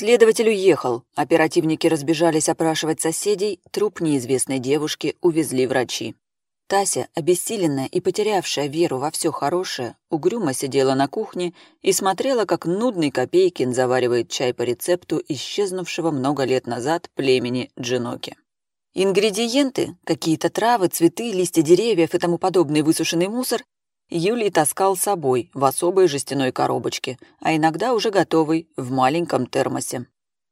Следователь уехал, оперативники разбежались опрашивать соседей, труп неизвестной девушки увезли врачи. Тася, обессиленная и потерявшая веру во все хорошее, угрюмо сидела на кухне и смотрела, как нудный Копейкин заваривает чай по рецепту исчезнувшего много лет назад племени Джиноки. Ингредиенты, какие-то травы, цветы, листья деревьев и тому подобный высушенный мусор Юлий таскал с собой в особой жестяной коробочке, а иногда уже готовый, в маленьком термосе.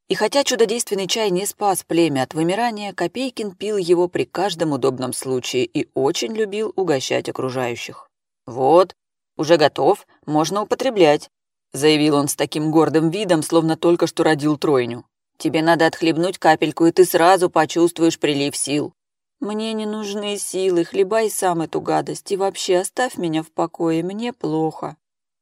И хотя чудодейственный чай не спас племя от вымирания, Копейкин пил его при каждом удобном случае и очень любил угощать окружающих. «Вот, уже готов, можно употреблять», — заявил он с таким гордым видом, словно только что родил тройню. «Тебе надо отхлебнуть капельку, и ты сразу почувствуешь прилив сил». «Мне не нужны силы, хлебай сам эту гадость, и вообще оставь меня в покое, мне плохо».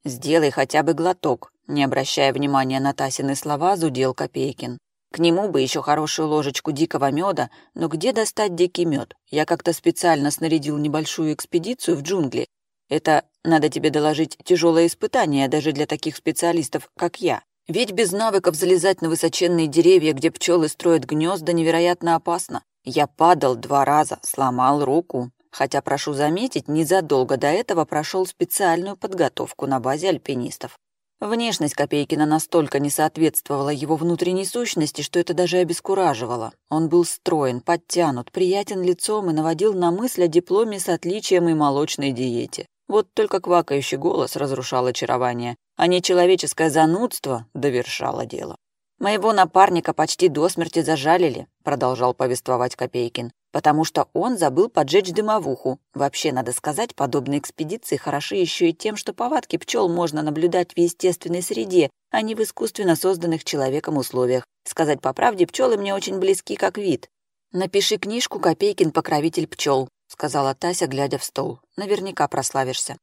«Сделай хотя бы глоток», не обращая внимания на Тасины слова, зудел Копейкин. К нему бы еще хорошую ложечку дикого меда, но где достать дикий мед? Я как-то специально снарядил небольшую экспедицию в джунгли. Это, надо тебе доложить, тяжелое испытание даже для таких специалистов, как я. Ведь без навыков залезать на высоченные деревья, где пчелы строят гнезда, невероятно опасно. Я падал два раза, сломал руку. Хотя, прошу заметить, незадолго до этого прошел специальную подготовку на базе альпинистов. Внешность Копейкина настолько не соответствовала его внутренней сущности, что это даже обескураживало. Он был строен, подтянут, приятен лицом и наводил на мысль о дипломе с отличием и молочной диете. Вот только квакающий голос разрушал очарование, а нечеловеческое занудство довершало дело. «Моего напарника почти до смерти зажалили», — продолжал повествовать Копейкин потому что он забыл поджечь дымовуху. Вообще, надо сказать, подобные экспедиции хороши еще и тем, что повадки пчел можно наблюдать в естественной среде, а не в искусственно созданных человеком условиях. Сказать по правде, пчелы мне очень близки как вид. «Напиши книжку «Копейкин покровитель пчел», — сказала Тася, глядя в стол. «Наверняка прославишься».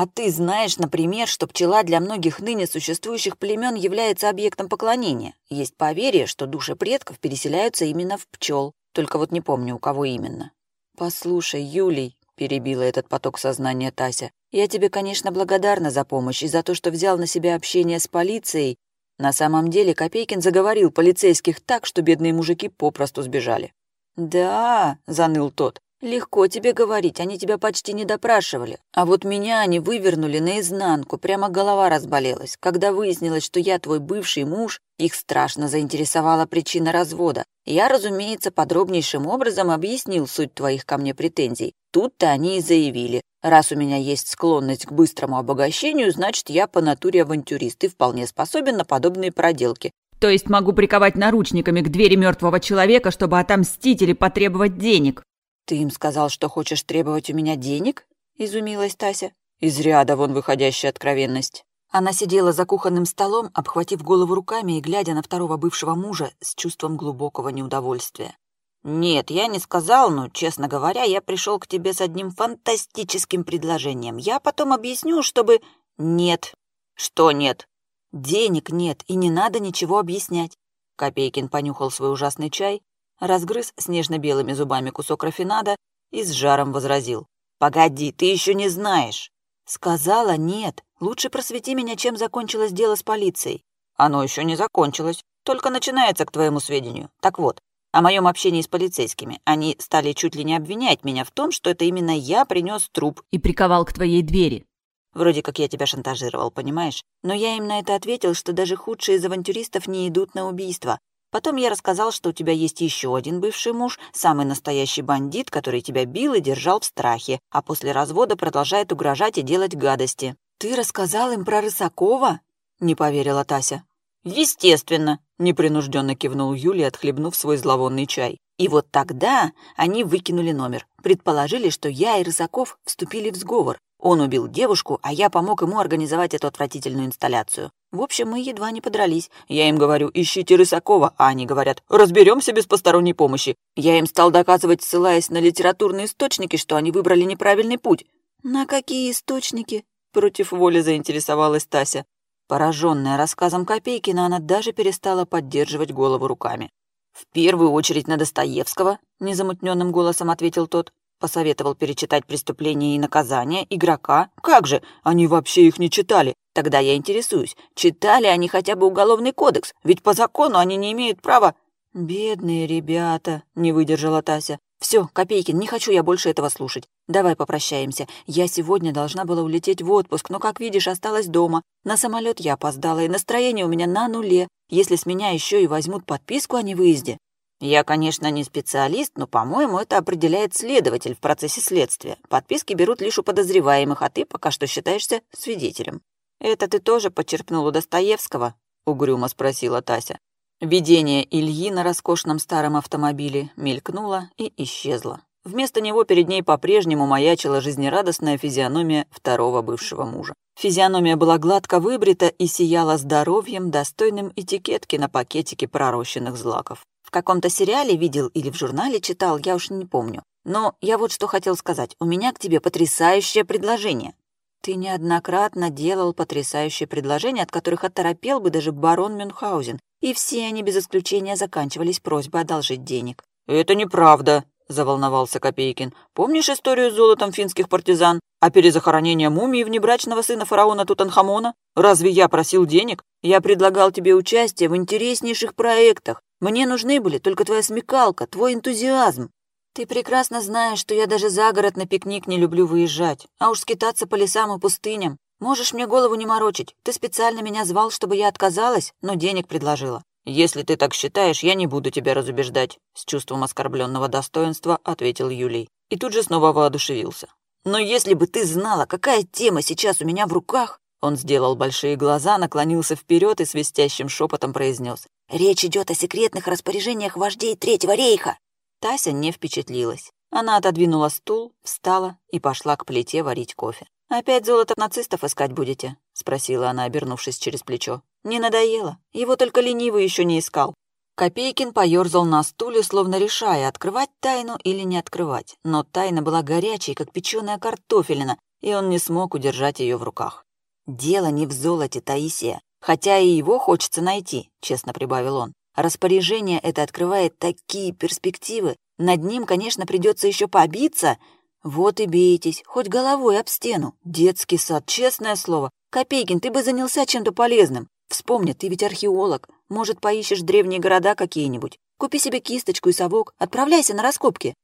А ты знаешь, например, что пчела для многих ныне существующих племен является объектом поклонения. Есть поверье, что души предков переселяются именно в пчел. Только вот не помню, у кого именно. «Послушай, Юлий», — перебила этот поток сознания Тася, «я тебе, конечно, благодарна за помощь и за то, что взял на себя общение с полицией. На самом деле Копейкин заговорил полицейских так, что бедные мужики попросту сбежали». «Да», — заныл тот, «Легко тебе говорить, они тебя почти не допрашивали. А вот меня они вывернули наизнанку, прямо голова разболелась. Когда выяснилось, что я твой бывший муж, их страшно заинтересовала причина развода. Я, разумеется, подробнейшим образом объяснил суть твоих ко мне претензий. Тут-то они и заявили. Раз у меня есть склонность к быстрому обогащению, значит, я по натуре авантюрист и вполне способен на подобные проделки. То есть могу приковать наручниками к двери мертвого человека, чтобы отомстить или потребовать денег. «Ты им сказал, что хочешь требовать у меня денег?» — изумилась Тася. Из ряда вон выходящая откровенность. Она сидела за кухонным столом, обхватив голову руками и глядя на второго бывшего мужа с чувством глубокого неудовольствия. «Нет, я не сказал, но, честно говоря, я пришел к тебе с одним фантастическим предложением. Я потом объясню, чтобы...» «Нет». «Что нет?» «Денег нет, и не надо ничего объяснять». Копейкин понюхал свой ужасный чай, разгрыз снежно-белыми зубами кусок рафинада и с жаром возразил. «Погоди, ты еще не знаешь!» «Сказала нет. Лучше просвети меня, чем закончилось дело с полицией». «Оно еще не закончилось, только начинается, к твоему сведению. Так вот, о моем общении с полицейскими. Они стали чуть ли не обвинять меня в том, что это именно я принес труп. И приковал к твоей двери. Вроде как я тебя шантажировал, понимаешь? Но я им на это ответил, что даже худшие из авантюристов не идут на убийство. Потом я рассказал, что у тебя есть еще один бывший муж, самый настоящий бандит, который тебя бил и держал в страхе, а после развода продолжает угрожать и делать гадости. «Ты рассказал им про Рысакова?» — не поверила Тася. «Естественно», — непринужденно кивнул Юлия, отхлебнув свой зловонный чай. И вот тогда они выкинули номер. Предположили, что я и Рысаков вступили в сговор. Он убил девушку, а я помог ему организовать эту отвратительную инсталляцию. В общем, мы едва не подрались. Я им говорю, ищите Рысакова, а они говорят, разберемся без посторонней помощи. Я им стал доказывать, ссылаясь на литературные источники, что они выбрали неправильный путь. На какие источники? Против воли заинтересовалась Тася. Пораженная рассказом Копейкина, она даже перестала поддерживать голову руками. «В первую очередь на Достоевского», — незамутненным голосом ответил тот. Посоветовал перечитать «Преступления и наказания» игрока. Как же, они вообще их не читали. Тогда я интересуюсь, читали они хотя бы Уголовный кодекс? Ведь по закону они не имеют права... «Бедные ребята», — не выдержала Тася. Все, Копейкин, не хочу я больше этого слушать. Давай попрощаемся. Я сегодня должна была улететь в отпуск, но, как видишь, осталась дома. На самолет я опоздала, и настроение у меня на нуле. Если с меня еще и возьмут подписку о невыезде. Я, конечно, не специалист, но, по-моему, это определяет следователь в процессе следствия. Подписки берут лишь у подозреваемых, а ты пока что считаешься свидетелем. Это ты тоже почерпнул у Достоевского? Угрюмо спросила Тася. Видение Ильи на роскошном старом автомобиле мелькнуло и исчезло. Вместо него перед ней по-прежнему маячила жизнерадостная физиономия второго бывшего мужа. Физиономия была гладко выбрита и сияла здоровьем, достойным этикетки на пакетике пророщенных злаков. В каком-то сериале видел или в журнале читал, я уж не помню. Но я вот что хотел сказать. У меня к тебе потрясающее предложение. Ты неоднократно делал потрясающие предложения, от которых оторопел бы даже барон Мюнхгаузен, и все они без исключения заканчивались просьбой одолжить денег. «Это неправда», — заволновался Копейкин. «Помнишь историю с золотом финских партизан? А перезахоронение мумии внебрачного сына фараона Тутанхамона? Разве я просил денег? Я предлагал тебе участие в интереснейших проектах. Мне нужны были только твоя смекалка, твой энтузиазм. Ты прекрасно знаешь, что я даже за город на пикник не люблю выезжать, а уж скитаться по лесам и пустыням. Можешь мне голову не морочить. Ты специально меня звал, чтобы я отказалась, но денег предложила. Если ты так считаешь, я не буду тебя разубеждать, с чувством оскорбленного достоинства ответил Юлий. И тут же снова воодушевился. Но если бы ты знала, какая тема сейчас у меня в руках, он сделал большие глаза, наклонился вперед и свистящим шепотом произнес. «Речь идет о секретных распоряжениях вождей Третьего рейха!» Тася не впечатлилась. Она отодвинула стул, встала и пошла к плите варить кофе. «Опять золото нацистов искать будете?» — спросила она, обернувшись через плечо. «Не надоело? Его только ленивый еще не искал». Копейкин поерзал на стуле, словно решая, открывать тайну или не открывать. Но тайна была горячей, как печеная картофелина, и он не смог удержать ее в руках. «Дело не в золоте, Таисия, хотя и его хочется найти», — честно прибавил он. Распоряжение это открывает такие перспективы. Над ним, конечно, придется еще побиться. Вот и бейтесь, хоть головой об стену. Детский сад, честное слово. Копейкин, ты бы занялся чем-то полезным. Вспомни, ты ведь археолог. Может, поищешь древние города какие-нибудь. Купи себе кисточку и совок, отправляйся на раскопки.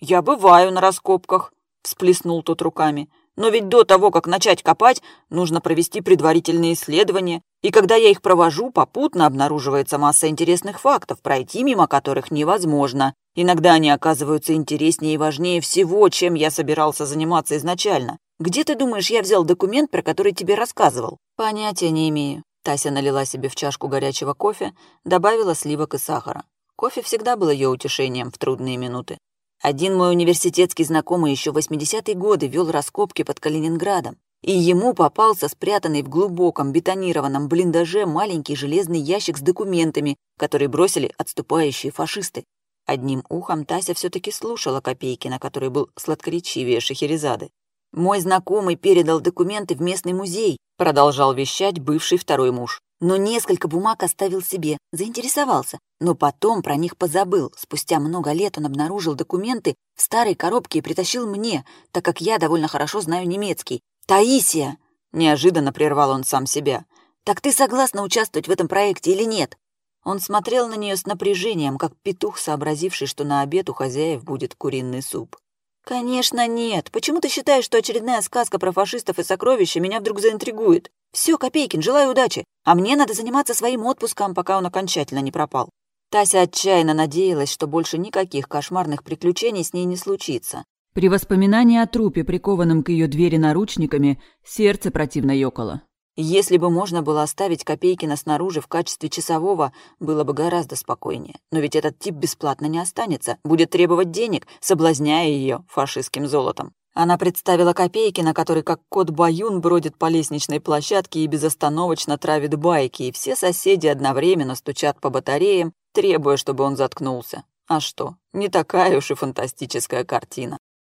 Я бываю на раскопках, всплеснул тот руками. Но ведь до того, как начать копать, нужно провести предварительные исследования, и когда я их провожу, попутно обнаруживается масса интересных фактов, пройти мимо которых невозможно. Иногда они оказываются интереснее и важнее всего, чем я собирался заниматься изначально. Где ты думаешь, я взял документ, про который тебе рассказывал? Понятия не имею. Тася налила себе в чашку горячего кофе, добавила сливок и сахара. Кофе всегда был ее утешением в трудные минуты. Один мой университетский знакомый еще в 80-е годы вел раскопки под Калининградом, и ему попался спрятанный в глубоком бетонированном блиндаже маленький железный ящик с документами, которые бросили отступающие фашисты. Одним ухом Тася все-таки слушала Копейкина, который был сладкоречивее Шахерезады. «Мой знакомый передал документы в местный музей», продолжал вещать бывший второй муж но несколько бумаг оставил себе, заинтересовался, но потом про них позабыл. Спустя много лет он обнаружил документы в старой коробке и притащил мне, так как я довольно хорошо знаю немецкий. «Таисия!» — неожиданно прервал он сам себя. «Так ты согласна участвовать в этом проекте или нет?» Он смотрел на нее с напряжением, как петух, сообразивший, что на обед у хозяев будет куриный суп. «Конечно нет. Почему ты считаешь, что очередная сказка про фашистов и сокровища меня вдруг заинтригует? Все, Копейкин, желаю удачи. А мне надо заниматься своим отпуском, пока он окончательно не пропал». Тася отчаянно надеялась, что больше никаких кошмарных приключений с ней не случится. При воспоминании о трупе, прикованном к ее двери наручниками, сердце противно ёкало. Если бы можно было оставить Копейкина снаружи в качестве часового, было бы гораздо спокойнее. Но ведь этот тип бесплатно не останется, будет требовать денег, соблазняя ее фашистским золотом. Она представила Копейкина, который как кот Баюн бродит по лестничной площадке и безостановочно травит байки, и все соседи одновременно стучат по батареям, требуя, чтобы он заткнулся. А что, не такая уж и фантастическая картина.